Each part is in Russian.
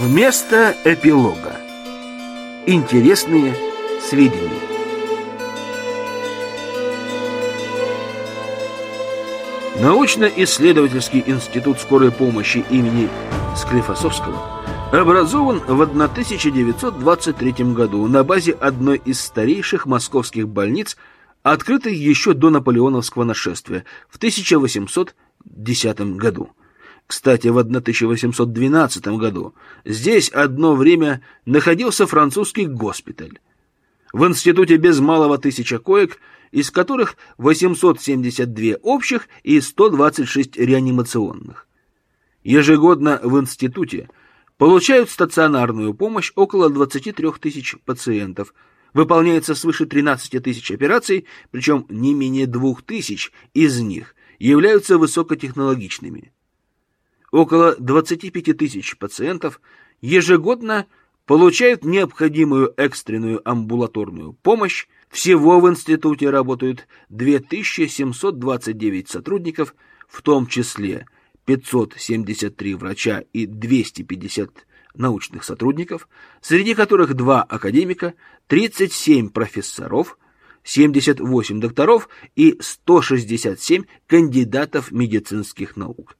Вместо эпилога. Интересные сведения. Научно-исследовательский институт скорой помощи имени Склифосовского образован в 1923 году на базе одной из старейших московских больниц, открытой еще до наполеоновского нашествия в 1810 году. Кстати, в 1812 году здесь одно время находился французский госпиталь. В институте без малого тысяча коек, из которых 872 общих и 126 реанимационных. Ежегодно в институте получают стационарную помощь около 23 тысяч пациентов. Выполняется свыше 13 тысяч операций, причем не менее 2 тысяч из них являются высокотехнологичными около 25 тысяч пациентов ежегодно получают необходимую экстренную амбулаторную помощь. Всего в институте работают 2729 сотрудников, в том числе 573 врача и 250 научных сотрудников, среди которых два академика, 37 профессоров, 78 докторов и 167 кандидатов медицинских наук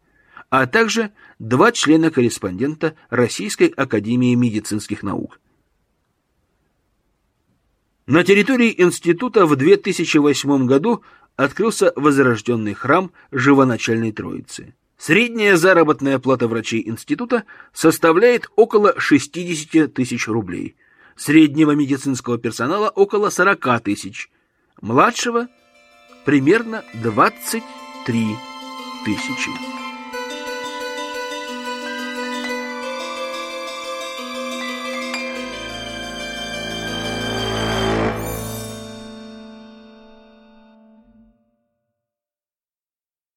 а также два члена-корреспондента Российской Академии медицинских наук. На территории института в 2008 году открылся возрожденный храм Живоначальной Троицы. Средняя заработная плата врачей института составляет около 60 тысяч рублей, среднего медицинского персонала около 40 тысяч, младшего примерно 23 тысячи.